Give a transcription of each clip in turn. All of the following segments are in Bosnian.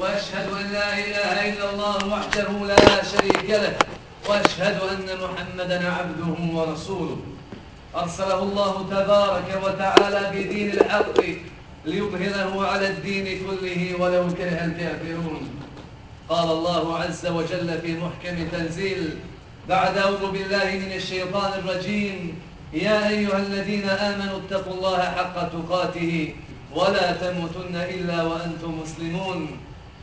وأشهد أن لا إله إلا الله وحده لا شريك له وأشهد أن محمدا عبده ورسوله. أرسله الله تبارك وتعالى بدين الحق ليظهره على الدين كله ولو كره الكافرون. قال الله عز وجل في محكم تنزيل بعد أعوذ بالله من الشيطان الرجيم يا أيها الذين آمنوا اتقوا الله حق تقاته ولا تموتن إلا وأنتم مسلمون.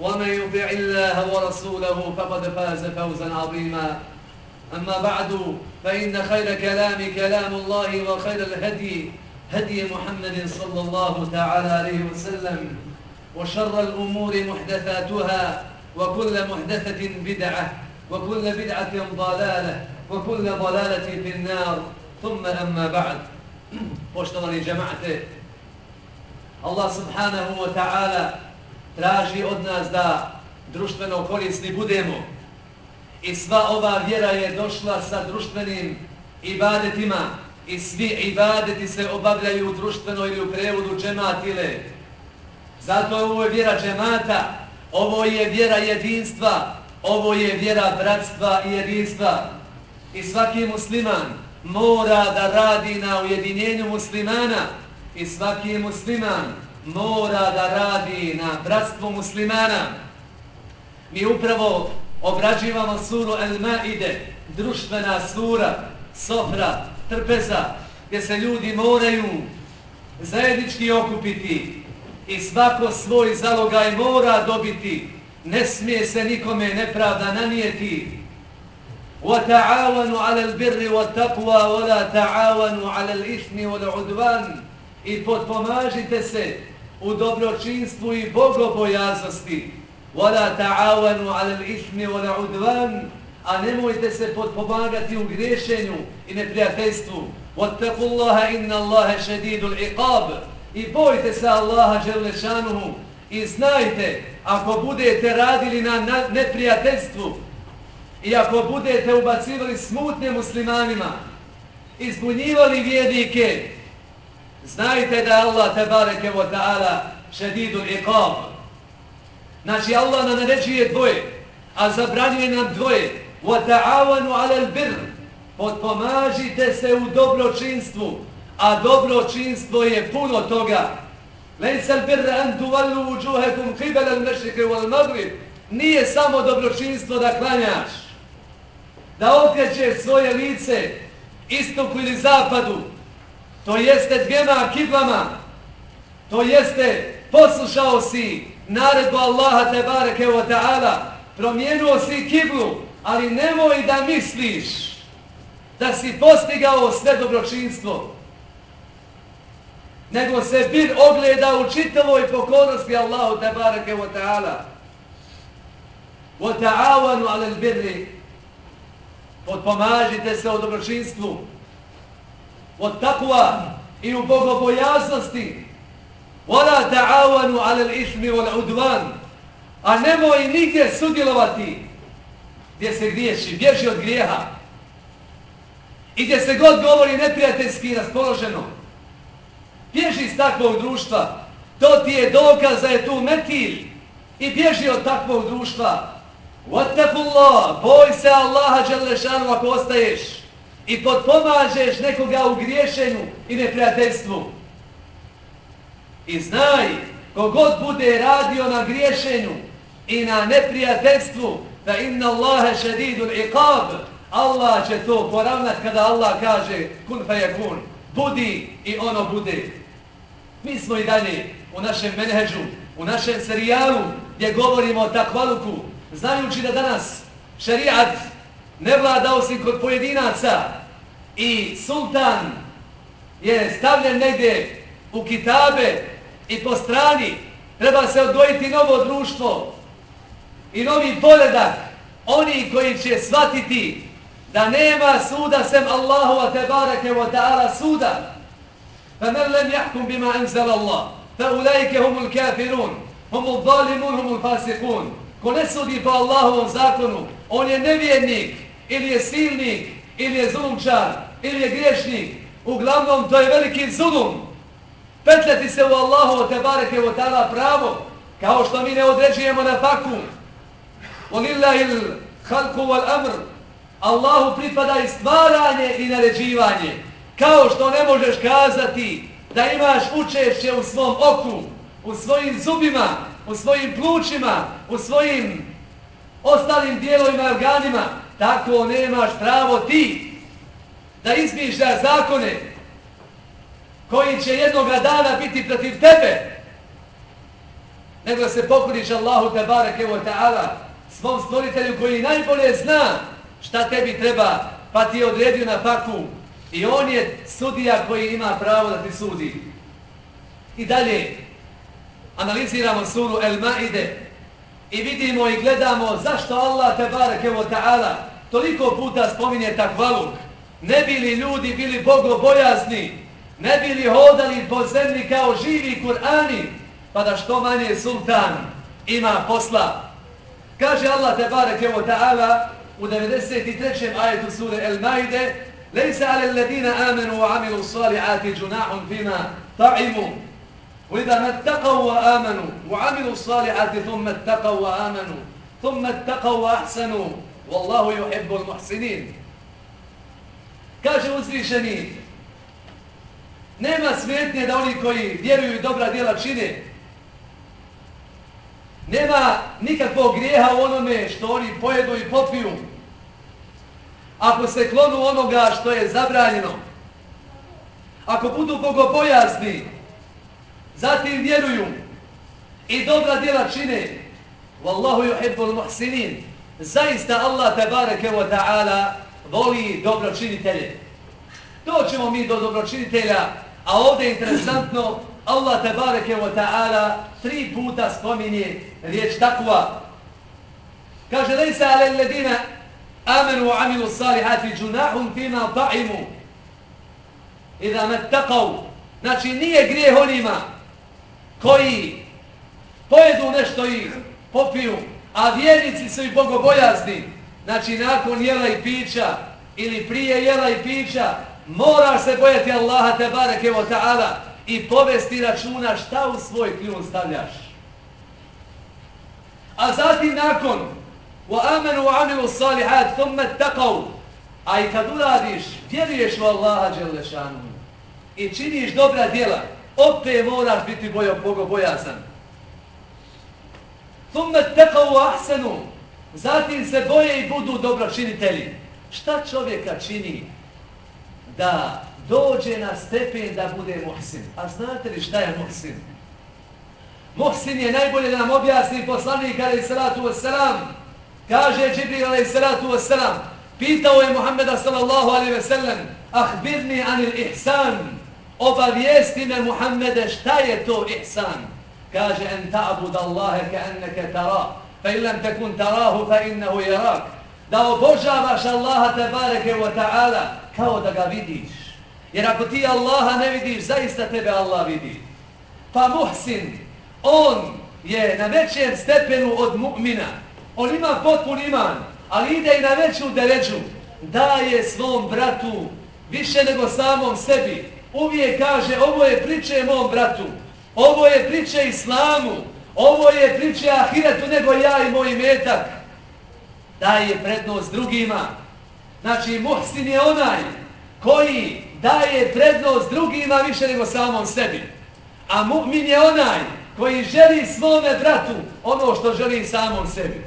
ومن يطع الله ورسوله فقد فاز فوزا عظيما. أما بعد فإن خير كلام كلام الله وخير الهدي هدي محمد صلى الله تعالى عليه وسلم وشر الأمور محدثاتها وكل محدثة بدعة وكل بدعة ضلالة وكل ضلالة في النار. ثم أما بعد poštovani Allah subhanahu wa ta'ala traži od nas da društveno korisni budemo. I sva ova vjera je došla sa društvenim ibadetima i svi ibadeti se obavljaju društveno ili u prevodu džematile. Zato ovo je vjera džemata ovo je vjera jedinstva ovo je vjera bratstva i jedinstva. I svaki musliman mora da radi na ujedinjenju muslimana i svaki musliman mora da radi na bratstvu muslimana. Mi upravo obrađivamo suru El-Maide, društvena sura, sofra, trpeza, gdje se ljudi moraju zajednički okupiti i svako svoj zalogaj mora dobiti. Ne smije se nikome nepravda nanijeti. وَتَعَاوَنُوا عَلَى الْبِرِّ وَتَقْوَى وَلَا تَعَاوَنُوا عَلَى الْإِثْمِ وَالْعُدْوَانِ I potpomažite se u dobročinstvu i bogobojaznosti. وَلَا تَعَاوَنُوا عَلَى الْإِثْمِ وَالْعُدْوَانِ A nemojte se potpomagati u griješenju i neprijateljstvu. وَاتَّقُوا اللَّهَ إِنَّ اللَّهَ شَدِيدُ الْعِقَابِ I bojte se Allaha Đelešanuhu i znajte, ako budete radili na neprijateljstvu, I ako budete ubacivali smutne muslimanima, izbunjivali vjednike, znajte da Allah tebareke wa ta'ala šedidu iqab. Znači Allah nam naređuje dvoje, a zabranjuje nam dvoje. Wa ta'awanu ala albir. Potpomažite se u dobročinstvu, a dobročinstvo je puno toga. Lejsa al-birra an tuvallu uđuhekum qibala al-mešike wal-magrib. Nije samo dobročinstvo da klanjaš da okrećeš svoje lice istoku ili zapadu, to jeste dvijema kiblama, to jeste poslušao si naredbu Allaha te bareke wa ta'ala, promijenuo si kiblu, ali nemoj da misliš da si postigao sve dobročinstvo, nego se bir ogleda u čitavoj pokornosti Allahu te bareke wa ta'ala. Wa ta'awanu ala al-birri Potpomažite se o dobročinstvu, od takva i u bogobojaznosti Vola ta'avanu alel ismi vol udvan. A nemoj nigdje sudjelovati gdje se griješi, bježi od grijeha. I gdje se god govori neprijateljski raspoloženo. Bježi iz takvog društva. To ti je dokaz da je tu metil. I bježi od takvog društva. Wattaqullah, boj se Allaha dželešanu ako ostaješ i potpomažeš nekoga u griješenju i neprijateljstvu. I znaj, kogod bude radio na griješenju i na neprijateljstvu, da inna Allahe šedidul iqab, Allah će to poravnat kada Allah kaže kun fe je kun, budi i ono bude. Mi smo i dalje u našem menheđu, u našem serijalu gdje govorimo o takvaluku, znajući da danas šerijat ne vlada osim kod pojedinaca i sultan je stavljen negdje u kitabe i po strani treba se odvojiti novo društvo i novi poredak oni koji će shvatiti da nema suda sem Allahu wa tebareke wa ta'ala suda. Fa men lem jahkum bima enzal Allah. Fa ulajke humul kafirun, humul zalimun, humul fasikun. Ko ne sudi po Allahovom zakonu, on je nevjernik, ili je silnik, ili je zulumčar, ili je griješnik. Uglavnom, to je veliki zulum. Petljati se u Allahu te bareke wa ta'ala pravo, kao što mi ne određujemo na faku. Walillahi halku wal-amr, Allahu pripada i stvaranje i naređivanje. Kao što ne možeš kazati da imaš učešće u svom oku, u svojim zubima, u svojim plućima, u svojim ostalim dijelovima i organima, tako nemaš pravo ti da izmišljaš zakone koji će jednog dana biti protiv tebe, nego se pokoriš Allahu te bareke wa ta'ala svom stvoritelju koji najbolje zna šta tebi treba, pa ti je odredio na paku i on je sudija koji ima pravo da ti sudi. I dalje analiziramo suru El Maide i vidimo i gledamo zašto Allah te barake ta'ala toliko puta spominje takvaluk. Ne bili ljudi bili bogobojazni, ne bili hodali po zemlji kao živi Kur'ani, pa da što manje sultan ima posla. Kaže Allah te barake ta'ala u 93. ajetu sure El Maide Lejsa ale ledina amenu wa amilu salihati džunahum fima ta'imu وإذا ما اتقوا وآمنوا وعملوا الصالحات ثم اتقوا وآمنوا ثم اتقوا وأحسنوا والله يحب المحسنين kaže uzvišeni nema smetnje da oni koji vjeruju i dobra djela čine nema nikakvog grijeha u onome što oni pojedu i popiju ako se klonu onoga što je zabranjeno ako budu bogobojasni zatim vjeruju i dobra djela čine. Wallahu yuhibbul muhsinin. Zaista Allah tebareke wa ta'ala voli dobročinitelje. Doćemo mi do dobročinitelja a ovdje je interesantno Allah tebareke wa ta'ala tri puta spominje riječ takva. Kaže lejsa ale ledina amenu wa amilu salihati džunahum fima ta'imu. Idha mettaqav. znači nije grijeh onima koji pojedu nešto i popiju, a vjernici su i bogobojazni, znači nakon jela i pića ili prije jela i pića, moraš se bojati Allaha te bareke o ta'ala i povesti računa šta u svoj kljun stavljaš. A zatim nakon wa amanu wa amilu salihat thumma a i kad uradiš vjeruješ u Allaha Đelešanu i činiš dobra djela opet moraš biti bojo bogo bojazan. Thumme tekavu ahsenu, zatim se boje i budu dobročinitelji. Šta čovjeka čini da dođe na stepen da bude muhsin? A znate li šta je muhsin? Muhsin je najbolje da nam objasni poslanik alaih salatu wasalam. Kaže Džibril alaih salatu wasalam. Pitao je Muhammeda sallallahu alaihi wa sallam. Ahbirni anil ihsan obavijesti me Muhammede šta je to ihsan. Kaže, en ta'bud Allahe ka enneke tara, fa ilam tekun tarahu fa innehu jerak. Da obožavaš Allaha te bareke wa ta'ala kao da ga vidiš. Jer ako ti Allaha ne vidiš, zaista tebe Allah vidi. Pa muhsin, on je na većem stepenu od mu'mina. On ima potpun iman, ali ide i na veću deređu. Daje svom bratu više nego samom sebi uvijek kaže ovo je priče mom bratu, ovo je priče islamu, ovo je priče ahiretu nego ja i moj metak. Daje prednost drugima. Znači, muhsin je onaj koji daje prednost drugima više nego samom sebi. A mu'min je onaj koji želi svome bratu ono što želi samom sebi.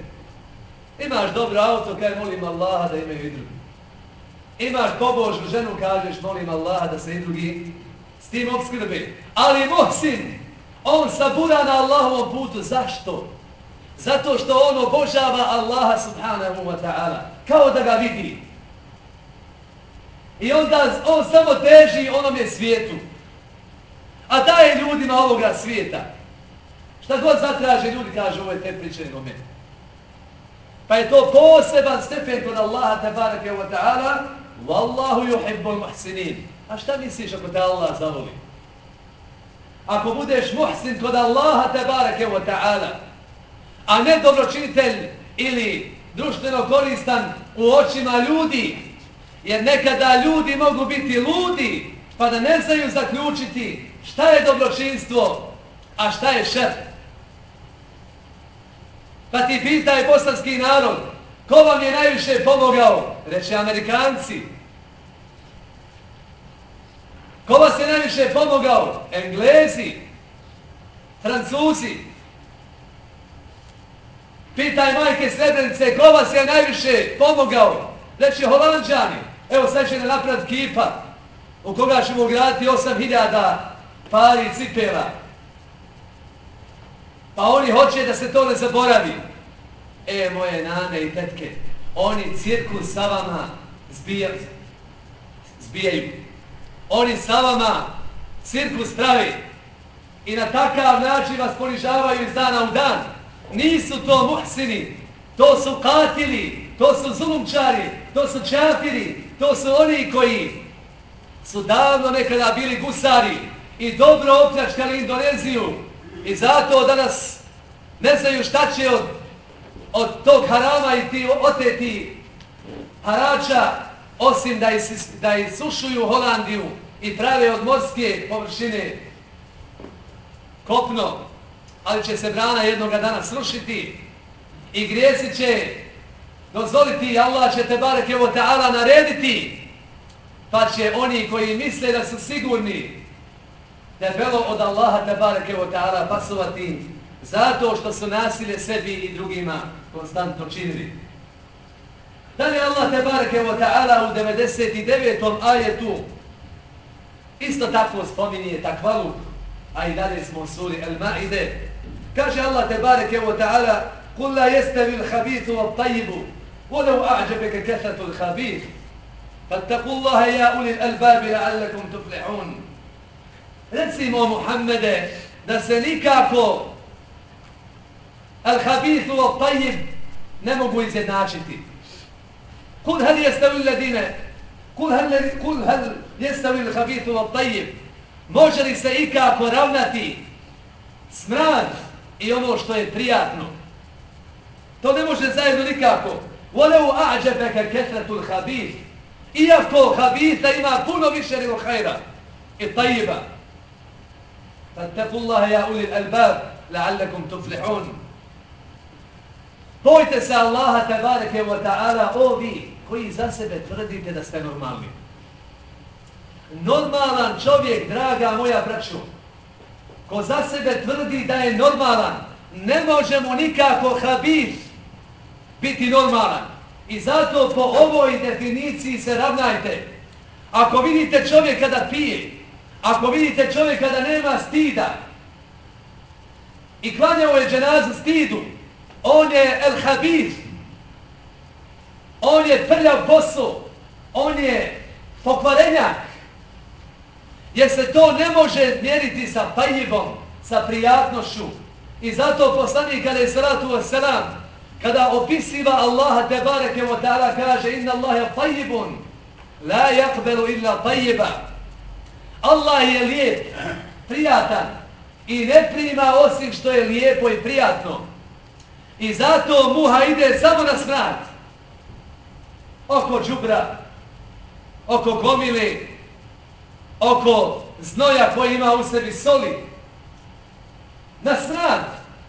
Imaš dobro auto, kaj molim Allaha da imaju i drugi imaš pobožnu ženu, kažeš, molim Allaha da se i drugi s tim obskrbi. Ali Mohsin, on sabura na Allahovom putu. Zašto? Zato što on obožava Allaha subhanahu wa ta'ala. Kao da ga vidi. I onda on samo teži onome svijetu. A daje ljudima ovoga svijeta. Šta god zatraže, ljudi kaže, ovo je te priče nego Pa je to poseban stepen kod Allaha tabaraka wa ta'ala. Wallahu yuhibbul muhsinin. A šta misliš ako te Allah zavoli? Ako budeš muhsin kod Allaha tebareke wa ta'ala, a ne dobročinitelj ili društveno koristan u očima ljudi, jer nekada ljudi mogu biti ludi, pa da ne znaju zaključiti šta je dobročinstvo, a šta je šer. Pa ti pitaj bosanski narod, ko vam je najviše pomogao? Reče Amerikanci. Ko vas je najviše pomogao? Englezi, Francuzi. Pitaj majke Srebrenice, ko vas je najviše pomogao? Reče Holandžani. Evo sad će napraviti kipa u koga ćemo graditi 8000 pari cipela. Pa oni hoće da se to ne zaboravi. E, moje nane i tetke, oni cirku sa vama zbijaju. zbijaju. Oni sa vama cirkus pravi i na takav način vas ponižavaju iz dana u dan. Nisu to muhsini, to su katili, to su zulumčari, to su čafiri, to su oni koji su davno nekada bili gusari i dobro opljačkali Indoneziju i zato danas ne znaju šta će od, od tog harama i ti oteti harača osim da, is, da isušuju Holandiju i prave od morske površine kopno, ali će se brana jednoga dana srušiti i grijesi će. Dozvoliti Allah će te barek evo ta'ala narediti pa će oni koji misle da su sigurni debelo od Allaha te barek evo ta'ala pasovati. zato što su nasilje sebi i drugima konstantno činili. Dalje Allah te barek evo ta'ala u 99. ajetu isto tako spominje takvalu a i dalje smo u suri El-Ma'ide kaže Allah te barek evo ta'ala قل لا يستوي الخبيث والطيب ولو أعجبك كثرة الخبيث فاتقوا الله يا أولي الألباب لعلكم تفلحون Recimo Muhammede da se nikako El habithu o tajib ne mogu izjednačiti. Kul hel jestavi ledine, kul hel, kul hel jestavi l'habithu o tajib, može li se ikako ravnati smrad i ono što je prijatno? To ne može zajedno nikako. Voleu a'đebeke ketretu l'habith, iako habitha ima puno više nego hajra i tajiba. Fattakullaha ja ulil albab, la'allakum tuflihun. Bojte se Allaha tabareke wa ta'ala o vi koji za sebe tvrdite da ste normalni. Normalan čovjek, draga moja braćo, ko za sebe tvrdi da je normalan, ne možemo nikako habib biti normalan. I zato po ovoj definiciji se ravnajte. Ako vidite čovjeka da pije, ako vidite čovjeka da nema stida i klanjao je dženazu stidu, on je el Habir. on je prljav posao. on je pokvarenjak, jer se to ne može mjeriti sa pajibom, sa prijatnošću. I zato poslanik kada je salatu wasalam, kada opisiva Allaha tebareke wa ta'ala kaže inna Allahe tajibun la yakbelu illa tajiba Allah je lijep prijatan i ne prima osim što je lijepo i prijatno i zato muha ide samo na smrad. oko džubra oko gomile oko znoja koji ima u sebi soli na smrad.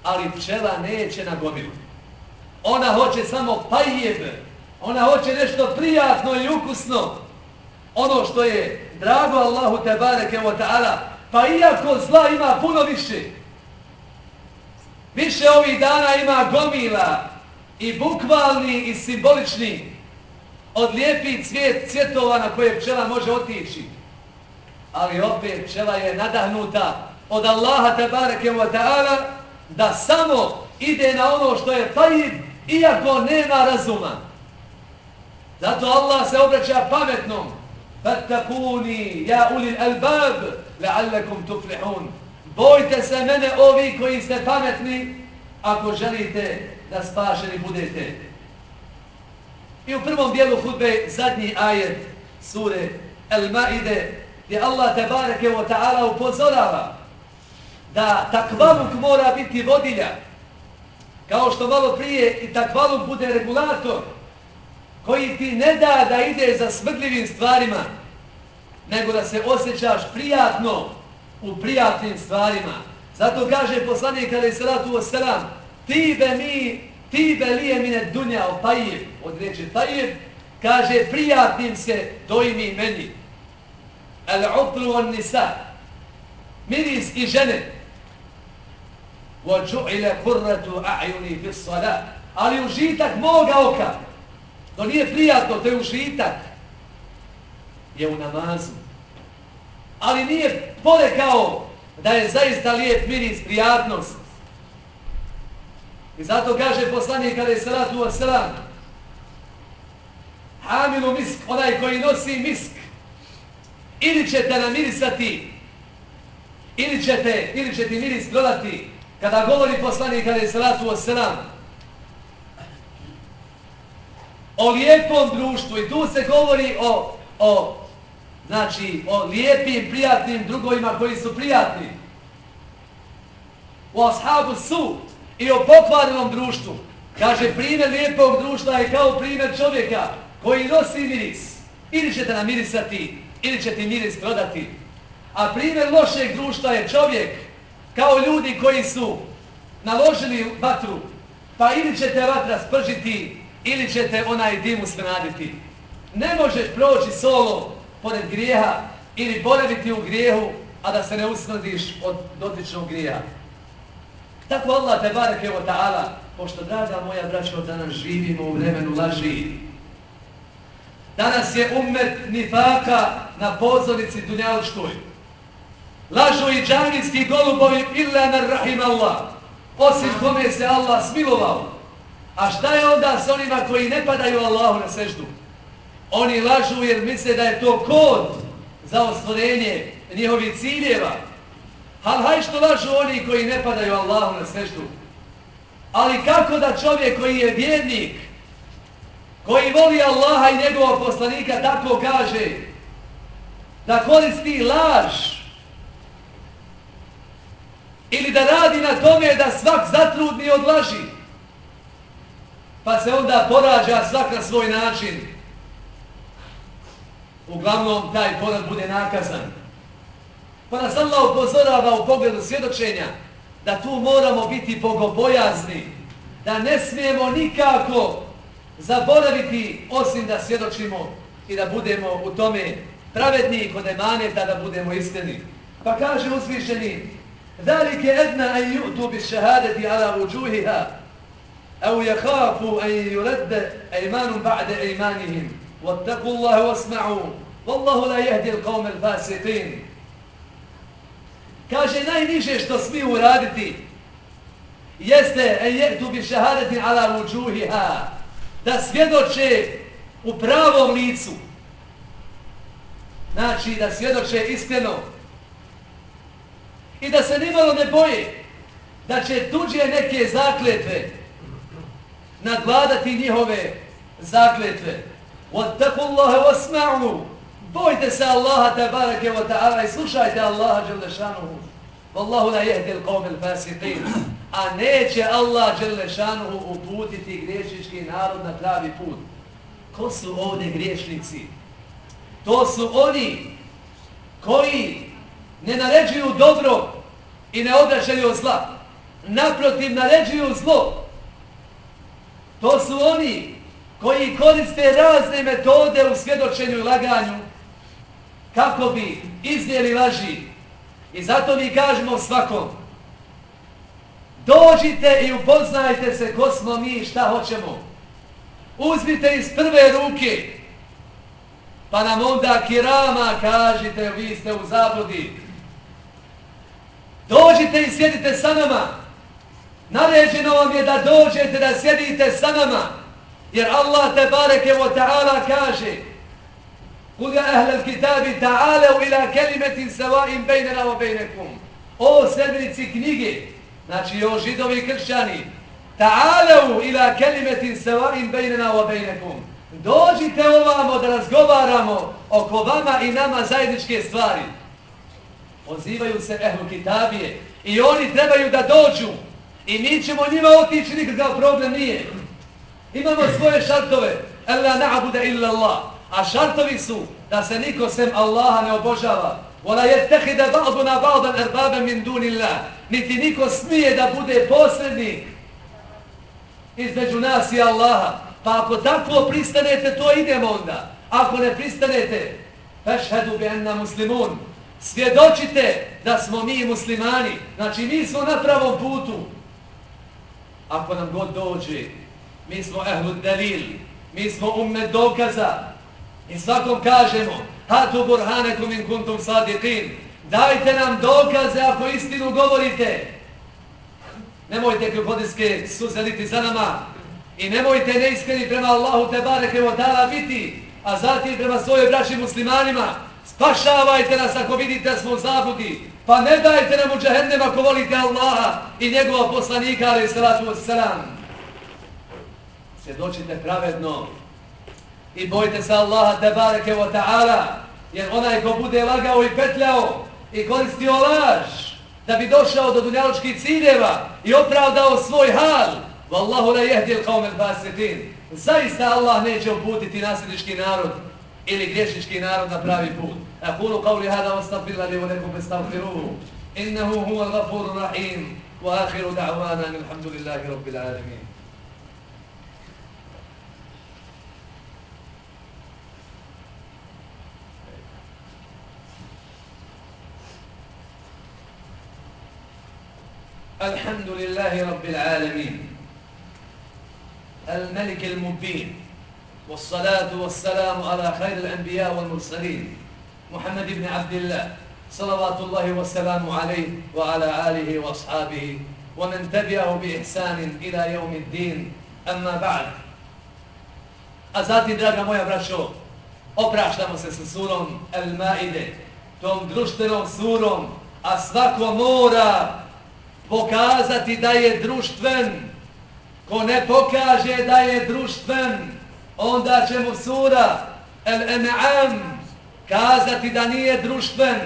ali pčela neće na gomilu Ona hoće samo pajjebe. Ona hoće nešto prijatno i ukusno. Ono što je drago Allahu te bareke wa ta'ala. Pa iako zla ima puno više. Više ovih dana ima gomila i bukvalni i simbolični od lijepih cvjet, cvjetova na koje pčela može otići. Ali opet pčela je nadahnuta od Allaha te wa ta'ala da samo ide na ono što je tajib iako nema razuma. Zato Allah se obraća pametnom. Fattakuni, ja ulil albab, la'allakum tuflihun. Bojte se mene ovi koji ste pametni, ako želite da spašeni budete. I u prvom dijelu hudbe zadnji ajet sure El Maide gdje Allah te bareke o ta'ala upozorava da takvaluk mora biti vodilja kao što malo prije i takvaluk bude regulator koji ti ne da da ide za smrdljivim stvarima nego da se osjećaš prijatno u prijatnim stvarima. Zato kaže poslanik kada je salatu wasalam ti be mi, ti be lije mine dunja o tajib, od riječi tajib, kaže prijatnim se dojmi meni. El utru on nisa, miris i žene, وَجُعِلَ قُرَّةُ أَعْيُنِي فِي الصَّلَاةِ Ali užitak moga oka, to nije prijatno, to je užitak, je u namazu. Ali nije porekao da je zaista lijep miris, prijatnost. I zato kaže poslanik kada je salatu wa salam, Hamilu misk, onaj koji nosi misk, ili ćete namirisati, ili ćete, ili ćete miris prodati, kada govori poslanik kada je salatu wa salam, o lijepom društvu i tu se govori o, o znači, o lijepim, prijatnim drugovima koji su prijatni. U ashabu su i o pokvarenom društvu. Kaže, primjer lijepog društva je kao primjer čovjeka koji nosi miris. Ili ćete namirisati, ili ćete miris prodati. A primjer lošeg društva je čovjek kao ljudi koji su naložili vatru, pa ili će te vatra spržiti, ili će te onaj dim usmraditi. Ne možeš proći solo pored grijeha ili boraviti u grijehu, a da se ne usmrdiš od dotičnog grijeha. Tako Allah te barek evo ta'ala, pošto draga moja braćo, danas živimo u vremenu laži. Danas je umet nifaka na pozornici Dunjalučkoj. Lažu i džanijski golubovi illa nar rahim Allah, osim kome se Allah smilovao. A šta je onda s onima koji ne padaju Allahu na seždu? Oni lažu jer misle da je to kod za ostvorenje njihovih ciljeva. Ali haj što lažu oni koji ne padaju Allahu na seždu? Ali kako da čovjek koji je vjernik, koji voli Allaha i njegovog poslanika tako kaže da koristi laž ili da radi na tome da svak zatrudni odlaži pa se onda porađa svak na svoj način uglavnom taj porad bude nakazan. Pa nas Allah upozorava u pogledu svjedočenja da tu moramo biti bogobojazni, da ne smijemo nikako zaboraviti osim da svjedočimo i da budemo u tome pravedni kod emaneta da budemo iskreni. Pa kaže uzvišeni ذلك أدنى أن يؤتوا بالشهادة على وجوهها أو يخافوا أن يرد أيمان بعد أيمانهم واتقوا الله واسمعوا والله لا يهدي القوم الفاسقين kaže najniže što smiju uraditi jeste en jetu bi šahadeti ala ruđuhiha da svjedoče u pravom licu znači da svjedoče iskreno i da se nimalo ne boje da će tuđe neke zakletve nadvladati njihove zakletve وَاتَّقُوا اللَّهَ وَاسْمَعُوا Bojte se Allaha tabarake wa ta'ala i slušajte Allaha Đelešanuhu. Wallahu la jehdi l'qawmi l'fasiqin. A neće Allah Đelešanuhu uputiti griješički narod na pravi put. Ko su ovdje griješnici? To su oni koji ne naređuju dobro i ne odrašaju zla. Naprotiv, naređuju zlo. To su oni koji koriste razne metode u svjedočenju i laganju kako bi iznijeli laži. I zato mi kažemo svakom, dođite i upoznajte se ko smo mi i šta hoćemo. Uzmite iz prve ruke, pa nam onda kirama kažite, vi ste u zabludi. Dođite i sjedite sa nama. Naređeno vam je da dođete da sjedite sa nama. Jer Allah te bareke wa ta'ala kaže Kul ja ahle kitabi ta'ale ila kelimetin sevaim bejnena wa bejnekum O sedmici knjige, znači o židovi kršćani Ta'ale ila kelimetin sevaim bejnena wa bejnekum Dođite ovamo da razgovaramo oko vama i nama zajedničke stvari. Pozivaju se ehlu kitabije i oni trebaju da dođu i mi ćemo njima otići, nikakav problem nije. Imamo svoje šartove. Alla na'buda illa Allah. A šartovi su da se niko sem Allaha ne obožava. Wala je ba'duna ba'dan erbabe min dunillah. Niti niko smije da bude posrednik između nas i Allaha. Pa ako tako pristanete, to idemo onda. Ako ne pristanete, fešhedu bi enna muslimun. Svjedočite da smo mi muslimani. Znači, mi smo na pravom putu. Ako nam god dođe, mi smo ehlu delil, mi smo umet dokaza. I svakom kažemo, hatu burhanekum in kuntum sadiqin. Dajte nam dokaze ako istinu govorite. Nemojte krokodilske suzeliti za nama. I nemojte neiskreni prema Allahu te bareke o dala biti, a zatim prema svojoj braći muslimanima. Spašavajte nas ako vidite da smo u zabudi. Pa ne dajte nam u džahennem ako volite Allaha i njegova poslanika, ali salatu wassalam. Svjedočite pravedno i bojte se Allaha tebareke wa ta'ala, jer onaj ko bude lagao i petljao i koristio laž, da bi došao do dunjaločkih ciljeva i opravdao svoj hal, Wallahu la jehdi al-qawm al-fasiqin. Zaista Allah neće uputiti nasljednički narod ili griješnički narod na pravi put. Aqulu قولي hada واستغفر wa lakum fastaghfiruhu. Innahu huwa al-ghafurur rahim. Wa akhiru da'wana alhamdulillahi rabbil alamin. الحمد لله رب العالمين الملك المبين والصلاة والسلام على خير الأنبياء والمرسلين محمد بن عبد الله صلوات الله والسلام عليه وعلى آله وأصحابه ومن تبعه بإحسان إلى يوم الدين أما بعد أزاتي دراجة مويا براشو opraštamo se sa surom El Maide, tom društvenom surom, a svako mora pokazati da je društven. Ko ne pokaže da je društven, onda će mu sura El-En'am kazati da nije društven,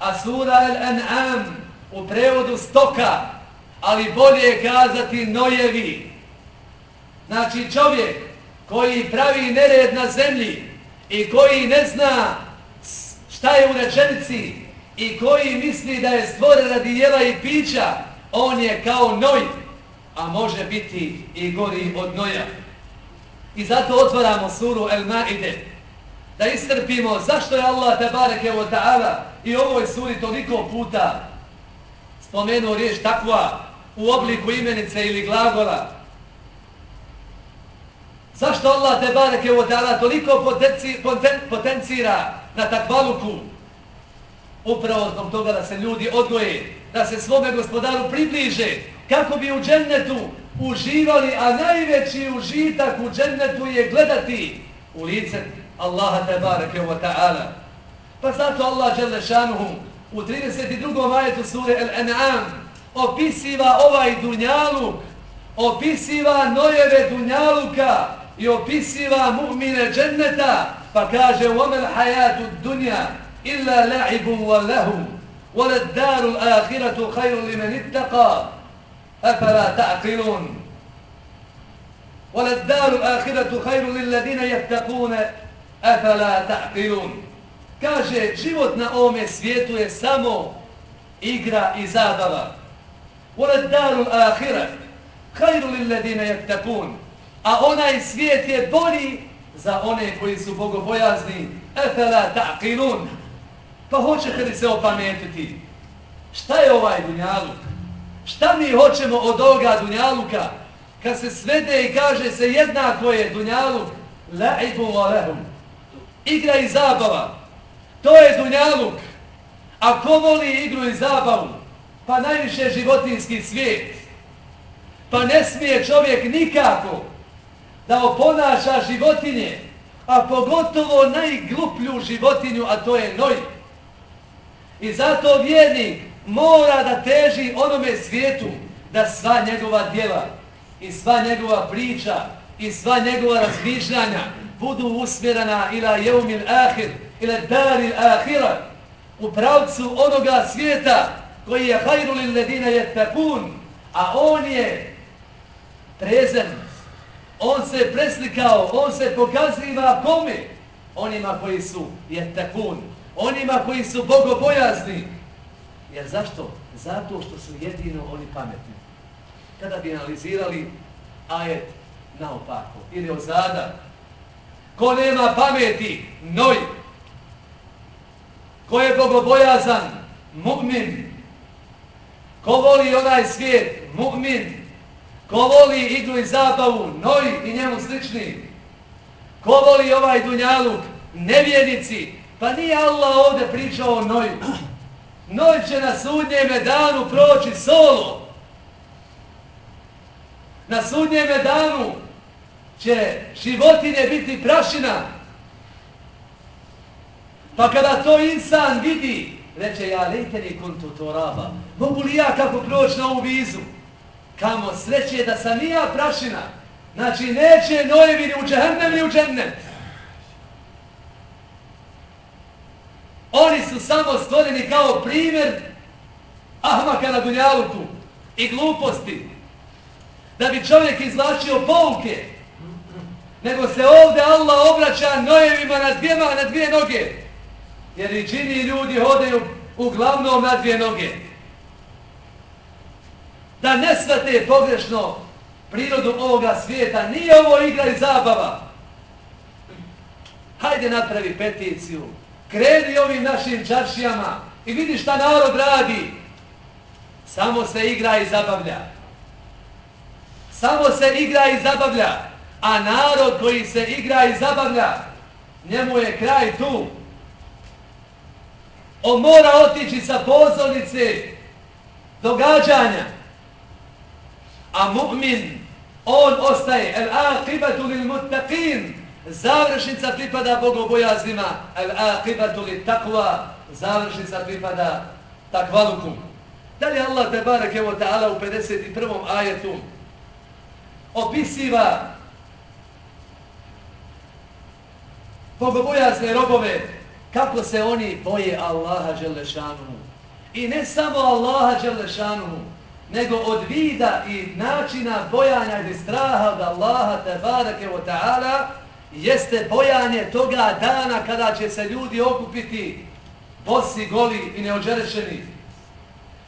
a sura El-En'am u prevodu stoka, ali bolje je kazati nojevi. Znači čovjek koji pravi nered na zemlji i koji ne zna šta je u rečenici i koji misli da je stvoren radi jela i pića, on je kao noj, a može biti i gori od noja. I zato otvaramo suru El Maide, da istrpimo zašto je Allah tabareke wa ta'ala i ovoj suri toliko puta spomenuo riječ takva u obliku imenice ili glagola. Zašto Allah tabareke wa ta'ala toliko potenci, poten, potencira na takvaluku? Upravo zbog toga da se ljudi odgoje, da se svome gospodaru približe, kako bi u džennetu uživali, a najveći užitak u džennetu je gledati u lice Allaha tabareke wa ta'ala. Pa zato Allah žele šanuhu u 32. majetu sure Al-An'am opisiva ovaj dunjaluk, opisiva nojeve dunjaluka i opisiva mu'mine dženneta, pa kaže وَمَا الْحَيَاتُ الدُّنْيَا إِلَّا لَعِبٌ وَلَهُمْ وَلَدَّارُ الْآخِرَةُ خَيْرٌ لِمَنِ اتَّقَى أفلا تعقلون وللدار الآخرة خير للذين يتقون أفلا تعقلون kaže život na ovome svijetu je samo igra i zabava وللدار الآخرة خير للذين يتقون a onaj svijet je bolji za one koji su bogobojazni أفلا تعقلون pa hoćete li se opametiti šta je ovaj dunjaluk Šta mi hoćemo od ovoga dunjaluka? Kad se svede i kaže se jednako je dunjaluk, la'ibu wa lehum. Igra i zabava. To je dunjaluk. A ko voli igru i zabavu? Pa najviše životinski svijet. Pa ne smije čovjek nikako da oponaša životinje, a pogotovo najgluplju životinju, a to je noj. I zato vjernik mora da teži onome svijetu da sva njegova djela i sva njegova priča i sva njegova razmišljanja budu usmjerena ila jeumil ahir, ila daril ahira, u pravcu onoga svijeta koji je hajru lil ledina je takun, a on je prezen, on se preslikao, on se pokaziva kome? Onima koji su je takun, onima koji su bogobojazni. Jer zašto? Zato što su jedino oni pametni. Kada bi analizirali ajet naopako ili ozada, ko nema pameti, noj, ko je bogobojazan, mu'min, ko voli onaj svijet, mu'min, ko voli igru i zabavu, noj i njemu slični, ko voli ovaj dunjaluk, nevjednici, pa nije Allah ovdje pričao o noju. Noj će na sudnjeme danu proći solo. Na sudnjeme danu će životinje biti prašina. Pa kada to insan vidi, reče ja lejteni kuntu to raba, mogu li ja kako proći na ovu vizu? Kamo sreće da sam i ja prašina. Znači neće nojevi ni u džehennem ni u džennem. Oni su samo stvoreni kao primjer ahmaka na dunjaluku i gluposti. Da bi čovjek izlačio pouke. Nego se ovdje Allah obraća nojevima na dvijema, na dvije noge. Jer i čini ljudi hodaju uglavnom na dvije noge. Da ne svate pogrešno prirodu ovoga svijeta. Nije ovo igra i zabava. Hajde napravi peticiju kreni ovim našim čaršijama i vidi šta narod radi. Samo se igra i zabavlja. Samo se igra i zabavlja. A narod koji se igra i zabavlja, njemu je kraj tu. On mora otići sa pozornice događanja. A mu'min, on ostaje. El aqibatu lil muttaqin završnica pripada bogobojaznima, al-aqibatu li taqwa, završnica pripada takvalukum. Dalje Allah te barek evo ta'ala u 51. ajetu opisiva bogobojazne robove kako se oni boje Allaha Đelešanu. I ne samo Allaha Đelešanu, nego od vida i načina bojanja i straha od Allaha te barek evo ta'ala jeste bojanje toga dana kada će se ljudi okupiti bosi, goli i neođerešeni.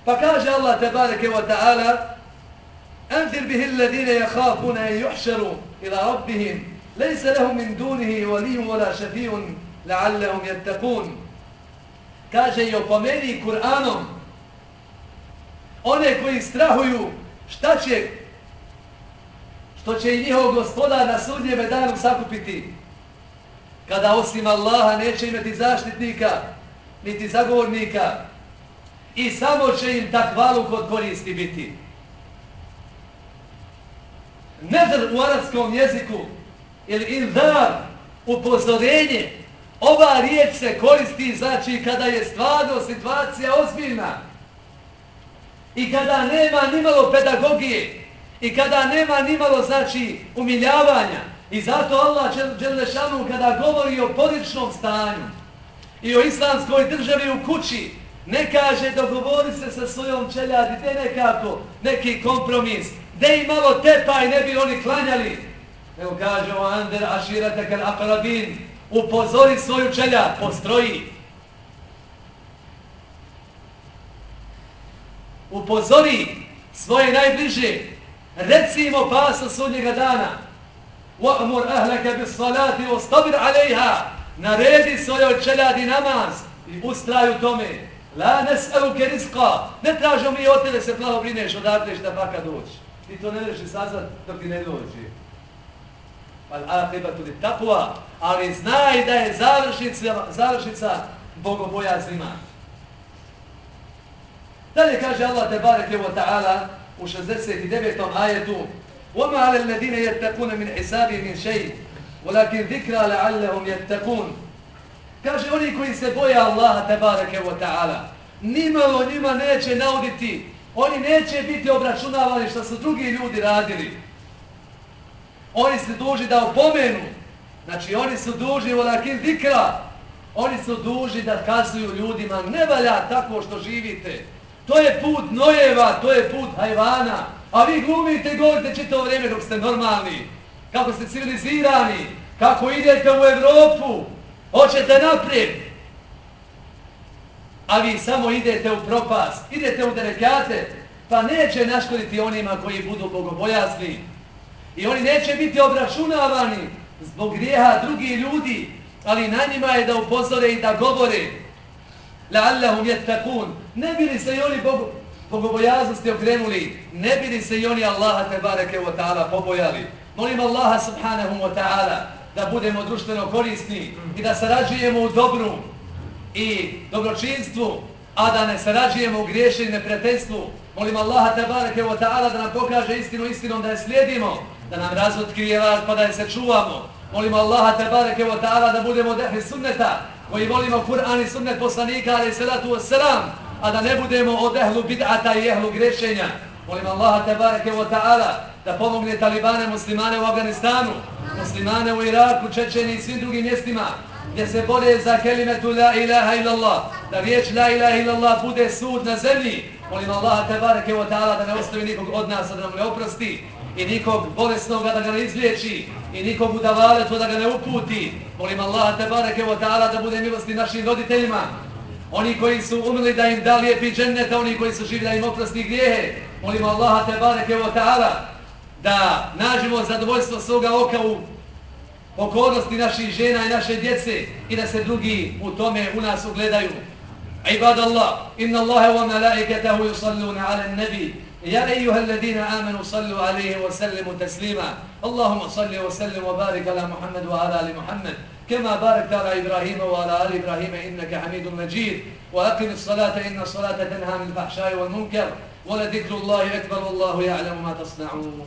Pa kaže Allah tebareke wa ta'ala Anzir bihi alladine jahafuna i juhšeru ila rabbihim lejse lehum min dunihi valihum wala šafijun la'allahum jettakun. Kaže i opomeni Kur'anom one koji strahuju šta će što će i njihov gospodar na sudnjeve danu sakupiti, kada osim Allaha neće imati zaštitnika, niti zagovornika, i samo će im takvalu kod koristi biti. Nedr u arabskom jeziku, ili indar, upozorenje, ova riječ se koristi, znači, kada je stvarno situacija ozbiljna i kada nema nimalo pedagogije, i kada nema nimalo znači umiljavanja. I zato Allah Đelešanu kada govori o podičnom stanju i o islamskoj državi u kući ne kaže dogovori se sa svojom čeljadi. Te nekako neki kompromis? Da i malo tepaj ne bi oni klanjali? Nego kaže o Ander Aširate kar Akarabin, upozori svoju čeljad postroji. Upozori svoje najbliže reci im opasa sudnjega dana. Wa'mur ahlaka bis salati wastabir 'alayha. Naredi svoje čeljadi namaz i ustraj u tome. La nas'aluka rizqa. Ne tražu mi od tebe se plaho brineš odakle da baka doći. Ti to ne reši sazad dok ti ne dođe. Al aqiba tu li taqwa, ali znaj da je završnica završnica bogobojaznima. Dalje kaže Allah te barek ve taala u 69. ajetu وَمَا عَلَى الَّذِينَ يَتَّقُونَ مِنْ حِسَابِ مِنْ شَيْءٍ وَلَكِنْ ذِكْرَ لَعَلَّهُمْ يَتَّقُونَ Kaže, oni koji se boje Allaha tebareke wa ta'ala, nimalo njima neće nauditi, oni neće biti obračunavani što su drugi ljudi radili. Oni se duži da opomenu Znači oni su duži volakin dikra. Oni su duži da kazuju ljudima ne valja tako što živite. To je put nojeva, to je put hajvana. A vi glumite i govorite čito vrijeme dok ste normalni. Kako ste civilizirani. Kako idete u Evropu. Hoćete naprijed. A vi samo idete u propast. Idete u derekate. Pa neće naškoditi onima koji budu bogobojazni. I oni neće biti obračunavani zbog grijeha drugih ljudi, ali na njima je da upozore i da govore la'allahum yattaqun. Ne bili se i oni Bogu, bogobojaznosti okrenuli ne bili se i oni Allaha tebareke ve taala pobojali. Molim Allaha subhanahu wa ta'ala da budemo društveno korisni i da sarađujemo u dobru i dobročinstvu a da ne sarađujemo u griješenju i neprijateljstvu. Molim Allaha tebareke ve taala da nam pokaže istinu istinom da je slijedimo da nam razotkrije pa da je se čuvamo Molimo Allaha te bareke ve taala da budemo dehli sunneta, koji volimo Kur'an i sunnet poslanika ali salatu vesselam, a da ne budemo od ehlu bid'ata i ehlu grešenja. Molim Allaha tebareke wa taala da pomogne talibane muslimane u Afganistanu, muslimane u Iraku, Čečeni i svim drugim mjestima gdje se bore za kelimetu la ilaha illallah, da riječ la ilaha illallah bude sud na zemlji. Molim Allaha tebareke wa taala da ne ostavi nikog od nas, da nam ne oprosti i nikog bolesnog da ga ne izliječi i nikomu da to da ga ne uputi. Molim Allah te bareke o ta'ala da bude milosti našim roditeljima. Oni koji su umrli da im da lijepi dženneta, oni koji su živi da im oprosti grijehe. Molim Allah te bareke o ta'ala da nađemo zadovoljstvo svoga oka u pokornosti naših žena i naše djece i da se drugi u tome u nas ugledaju. Ibad Allah, inna Allahe wa malaiketahu yusalluna ala nebi, يا أيها الذين آمنوا صلوا عليه وسلموا تسليما. اللهم صل وسلم وبارك على محمد وعلى آل محمد. كما باركت على إبراهيم وعلى آل إبراهيم إنك حميد مجيد. وأقم الصلاة إن الصلاة تنهى من الفحشاء والمنكر. ولذكر الله أكبر والله يعلم ما تصنعون.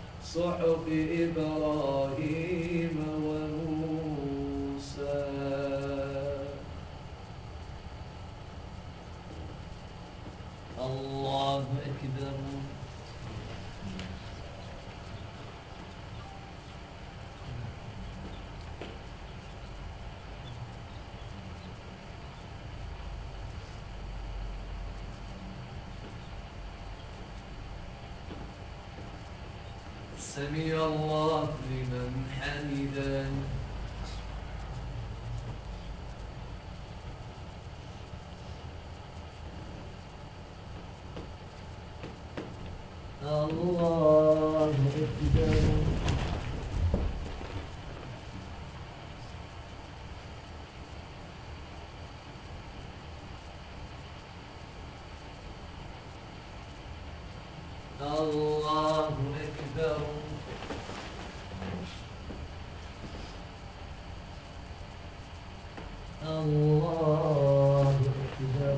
صحف إبراهيم وموسى. الله أكبر. سمع الله لمن حمده الله أكبر الله أكبر الله أكبر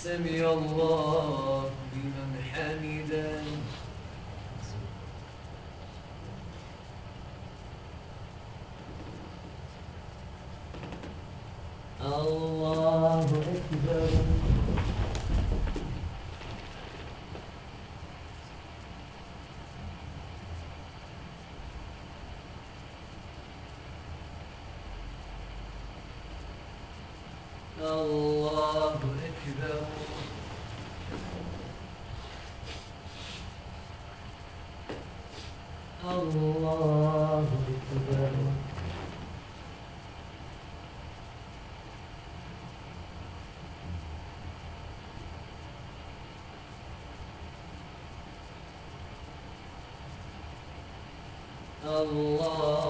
سمع الله الله